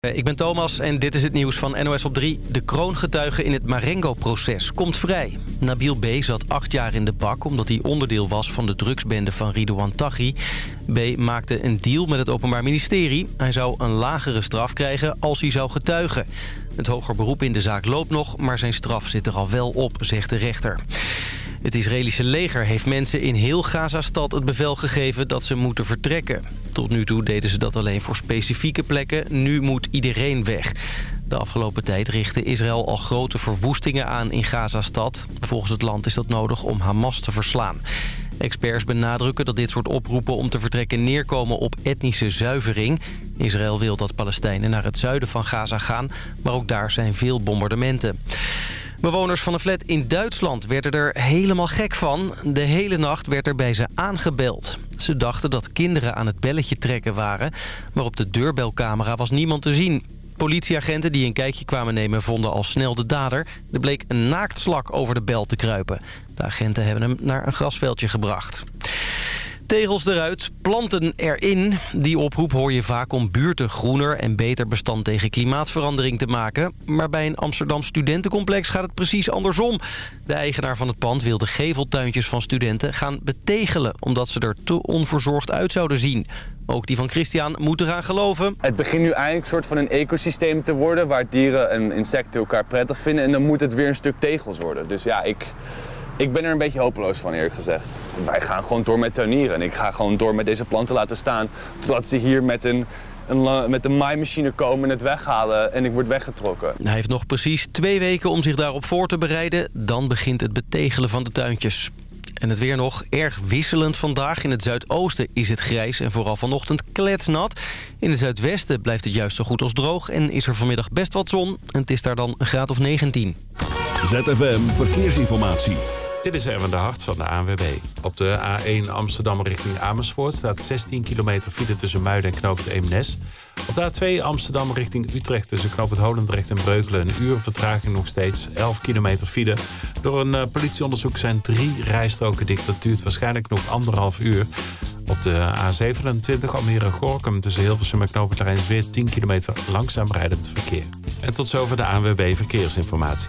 Eh, ik ben Thomas en dit is het nieuws van NOS op 3. De kroongetuige in het Marengo-proces komt vrij. Nabil B. zat acht jaar in de bak omdat hij onderdeel was van de drugsbende van Ridouan Taghi. B. maakte een deal met het Openbaar Ministerie. Hij zou een lagere straf krijgen als hij zou getuigen. Het hoger beroep in de zaak loopt nog, maar zijn straf zit er al wel op, zegt de rechter. Het Israëlische leger heeft mensen in heel Gazastad het bevel gegeven dat ze moeten vertrekken. Tot nu toe deden ze dat alleen voor specifieke plekken. Nu moet iedereen weg. De afgelopen tijd richtte Israël al grote verwoestingen aan in Gazastad. Volgens het land is dat nodig om Hamas te verslaan. Experts benadrukken dat dit soort oproepen om te vertrekken neerkomen op etnische zuivering. Israël wil dat Palestijnen naar het zuiden van Gaza gaan, maar ook daar zijn veel bombardementen. Bewoners van een flat in Duitsland werden er helemaal gek van. De hele nacht werd er bij ze aangebeld. Ze dachten dat kinderen aan het belletje trekken waren... maar op de deurbelcamera was niemand te zien. Politieagenten die een kijkje kwamen nemen vonden al snel de dader. Er bleek een naaktslak over de bel te kruipen. De agenten hebben hem naar een grasveldje gebracht. Tegels eruit, planten erin. Die oproep hoor je vaak om buurten groener en beter bestand tegen klimaatverandering te maken. Maar bij een Amsterdam studentencomplex gaat het precies andersom. De eigenaar van het pand wil de geveltuintjes van studenten gaan betegelen... omdat ze er te onverzorgd uit zouden zien. Ook die van Christian moet eraan geloven. Het begint nu eindelijk een soort van een ecosysteem te worden... waar dieren en insecten elkaar prettig vinden. En dan moet het weer een stuk tegels worden. Dus ja, ik ik ben er een beetje hopeloos van eerlijk gezegd. Wij gaan gewoon door met tuinieren. En ik ga gewoon door met deze planten laten staan. Totdat ze hier met een, een, met een maaimachine komen en het weghalen. En ik word weggetrokken. Hij heeft nog precies twee weken om zich daarop voor te bereiden. Dan begint het betegelen van de tuintjes. En het weer nog erg wisselend vandaag. In het zuidoosten is het grijs en vooral vanochtend kletsnat. In het zuidwesten blijft het juist zo goed als droog... en is er vanmiddag best wat zon. En het is daar dan een graad of 19. ZFM Verkeersinformatie. Dit is Erwin de Hart van de ANWB. Op de A1 Amsterdam richting Amersfoort staat 16 kilometer file tussen Muiden en Knoop het Eemnes. Op de A2 Amsterdam richting Utrecht tussen Knoop het Holendrecht en Breukelen een uur vertraging nog steeds 11 kilometer file. Door een uh, politieonderzoek zijn drie rijstroken dicht. Dat duurt waarschijnlijk nog anderhalf uur. Op de A27 Almere-Gorkum tussen Hilversum en Knoop het weer 10 kilometer langzaam rijdend verkeer. En tot zover de ANWB Verkeersinformatie.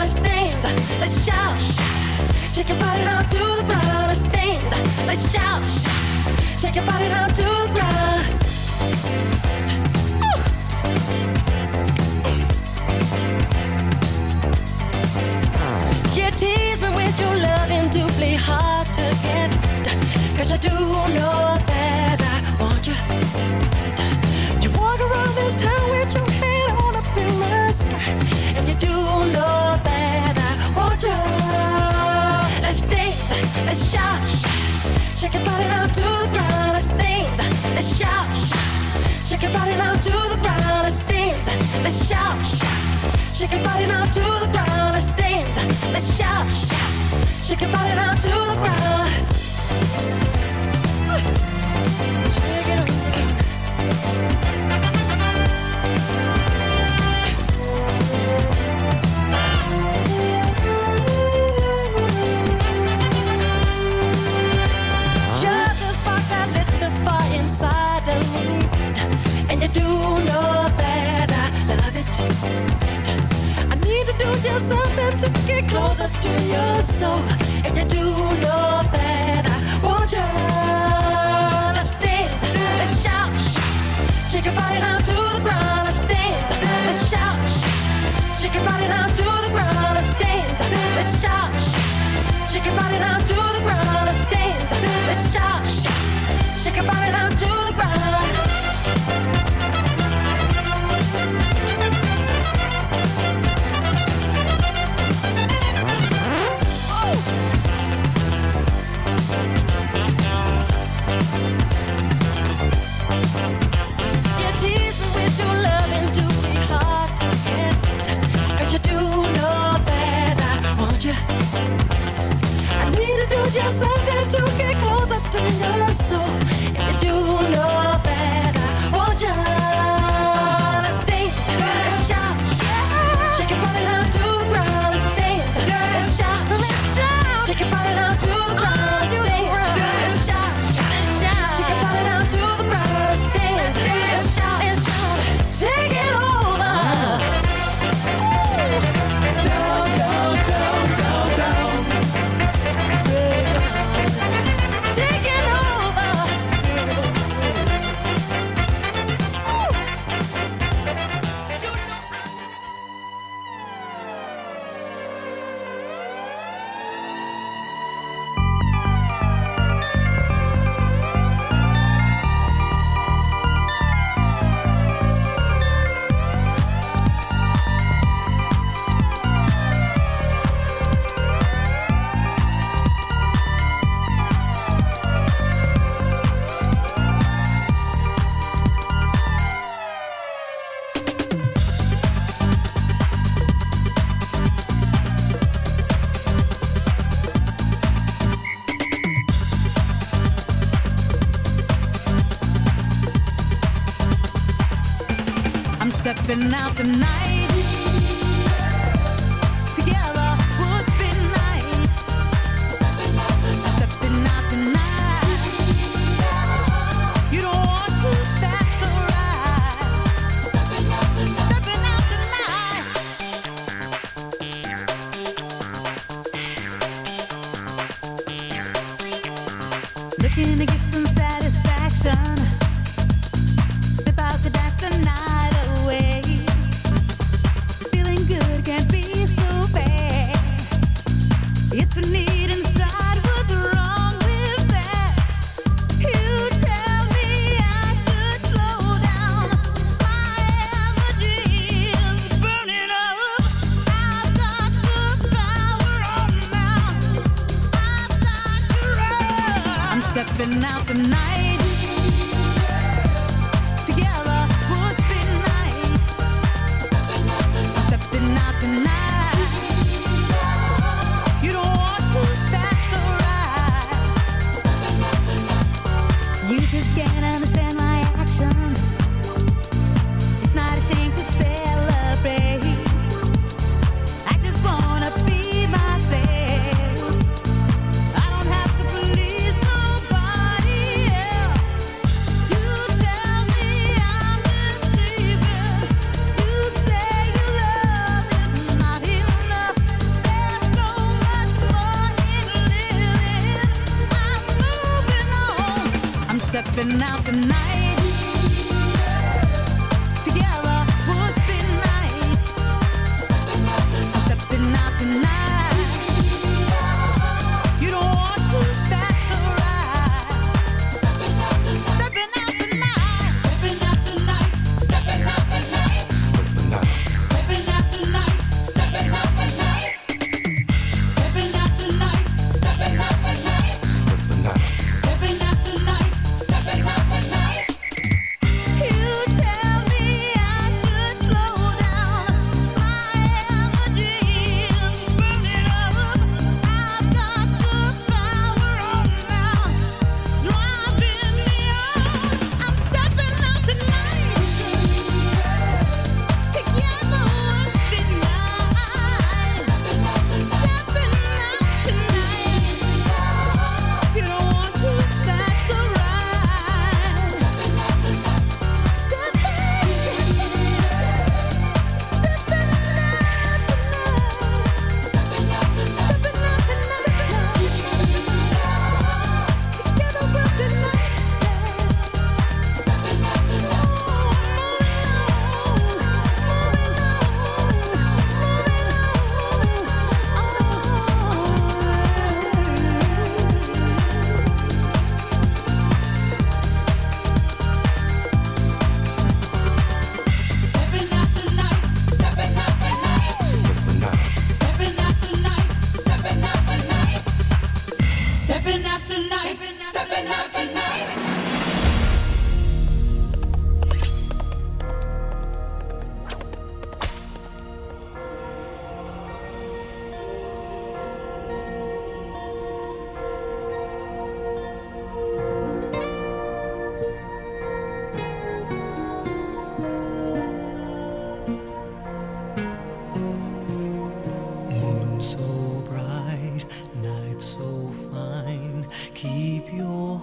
Let's dance, let's shout. Shake your body to the ground. Let's dance, let's shout. Shake your body to the ground. You tease me with your love and deeply hard to get. I do know that I want you. You walk around this town with your head up in the sky you know that I want you. Let's dance, let's shout, shake your body down to the ground. Let's dance, let's shout, shake your body down to the ground. Let's dance, let's shout, shake your body down to the ground. Let's dance, let's shout, shake your body down to the ground. Shake it up. do know that I love it? I need to do you something to get closer to your soul. And you do know that I want you?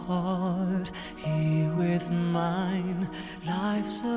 heart, He with mine. Life's a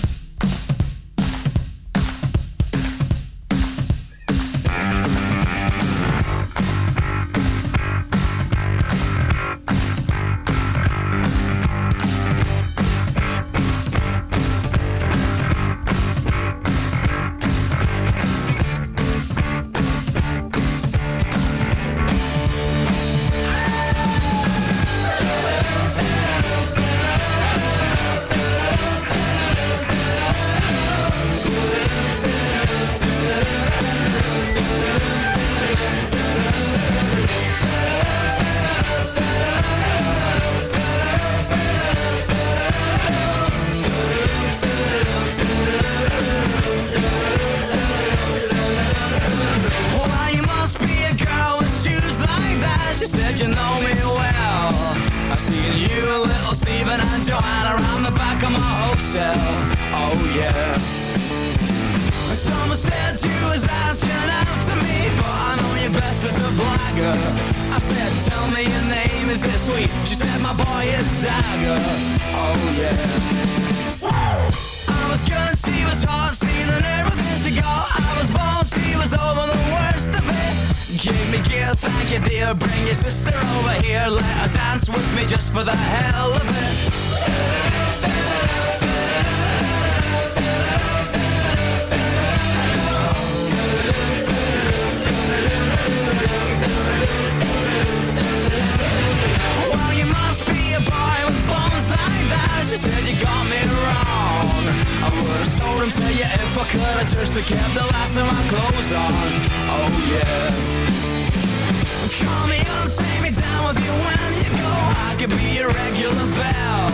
hotel, oh yeah. Someone said you was asking out to me But I know you best as a blagger. I said, tell me your name, is it sweet? She said, my boy is Dagger, oh yeah. I was good, she was hot, stealing everything she got. I was bold, she was over the worst of it me gear, thank you dear. Bring your sister over here, let her dance with me just for the hell of it. Well, you must be a boy with bones like that. She said you got me I would've sold him to you if I could I just have kept the last of my clothes on Oh yeah Call me up, take me down with you when you go I could be your regular belle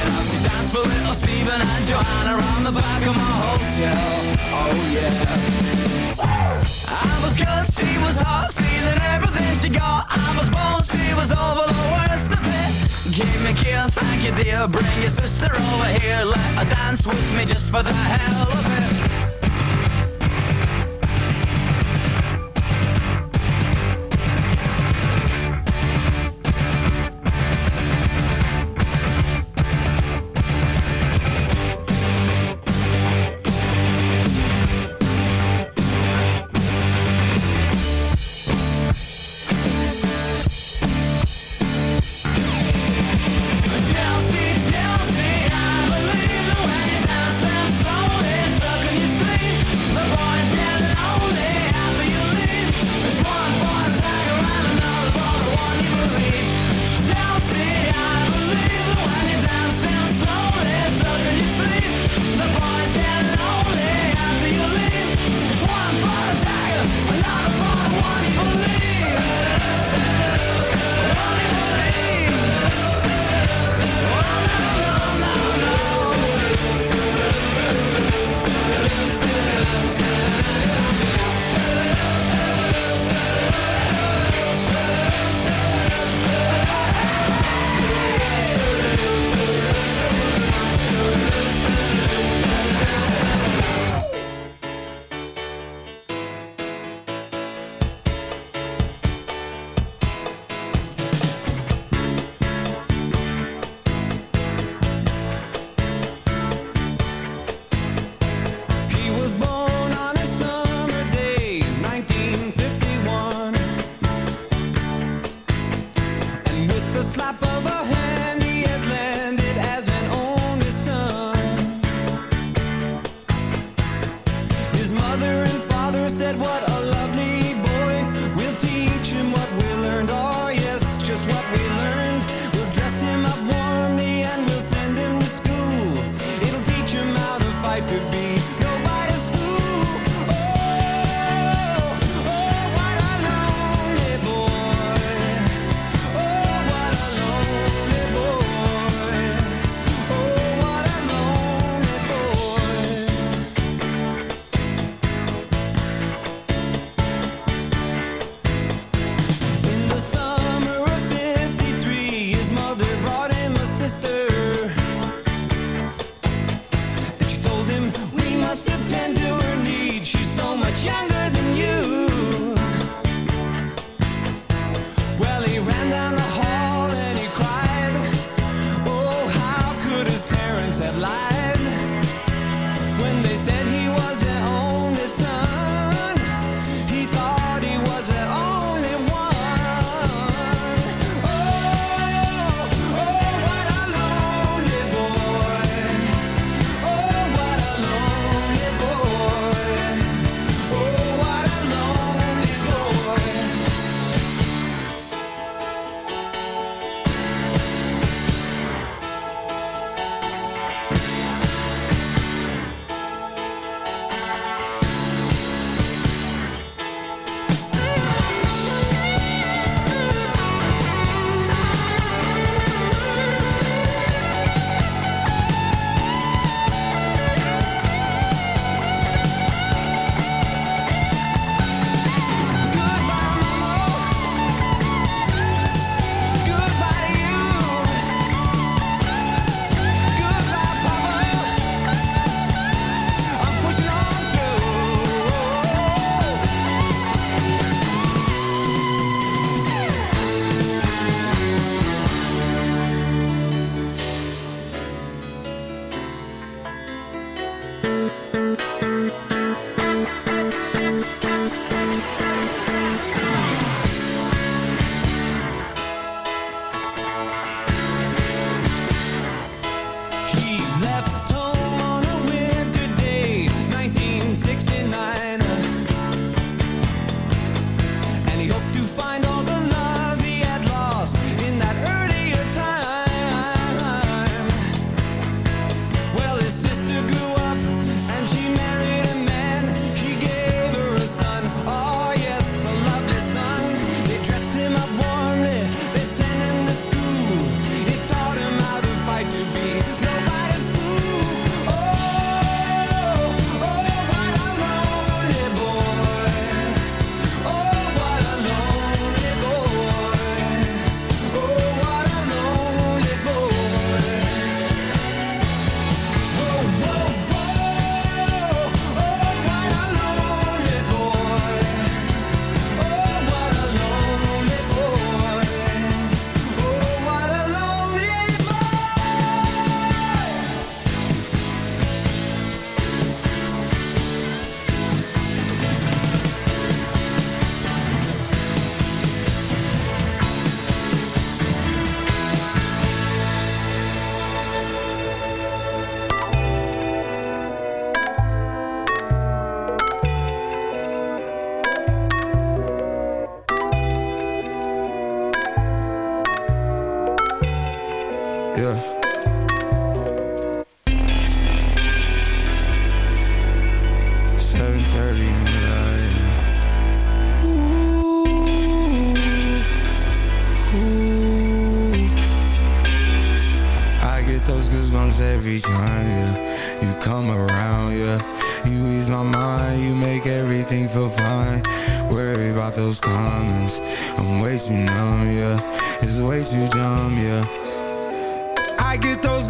And I'll see dance for little Steven and Joanna Around the back of my hotel Oh yeah I was good, she was hot Stealing everything she got. I was bold, she was over the worst of it Give me a kiss, thank you dear. Bring your sister over here. Let her dance with me just for the hell of it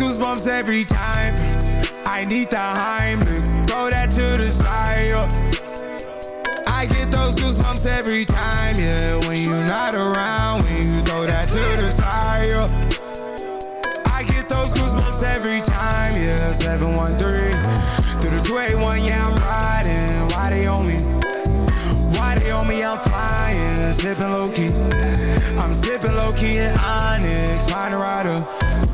goosebumps every time. I need the Heimlich, throw that to the side. yeah. I get those goosebumps every time, yeah. When you're not around, when you throw that to the side. yeah. I get those goosebumps every time, yeah. 713 through the 281, yeah, I'm riding. Why they on me? Why they on me? I'm flying, sipping low key. I'm sipping low key in Onyx, find a rider.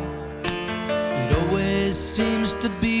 always seems to be